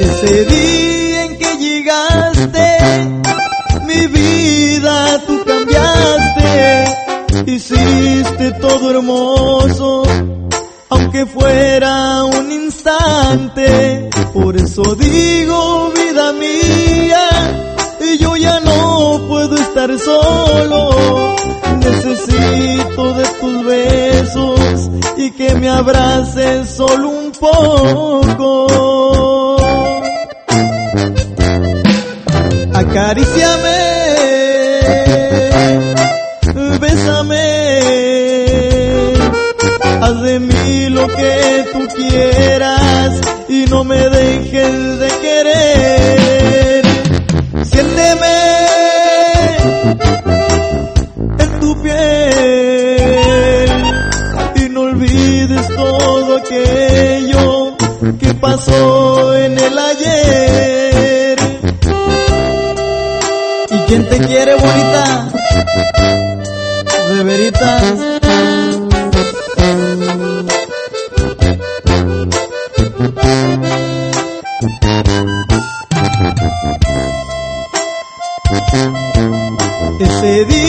Ese día en que llegaste, mi vida tú cambiaste, hiciste todo hermoso, aunque fuera un instante. Por eso digo, vida mía, y yo ya no puedo estar solo. Necesito de tus besos y que me abraces solo un poco. Acaríciame, bésame, haz de mí lo que tú quieras y no me dejes de querer. Siénteme todo aquello que pasó en el ayer. ¿Y quién te quiere bonita? De veritas. Ese día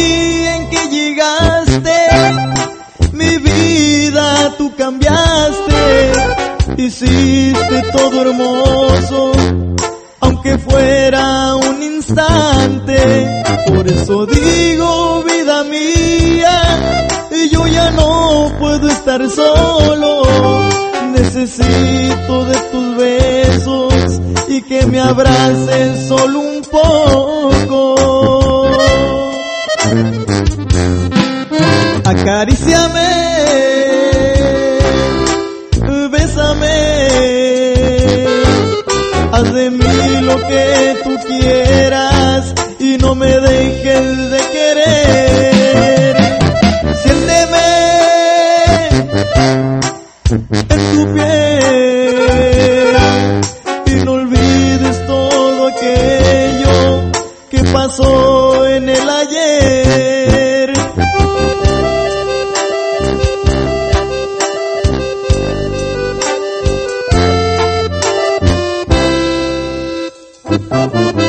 hiciste todo hermoso, aunque fuera un instante. Por eso digo, vida mía, y yo ya no puedo estar solo. Necesito de tus besos y que me abraces solo un poco. Acaríciame, de mí lo que tú quieras y no me dejes de querer. Siénteme en tu piel y no olvides todo aquello que pasó en el ayer. Música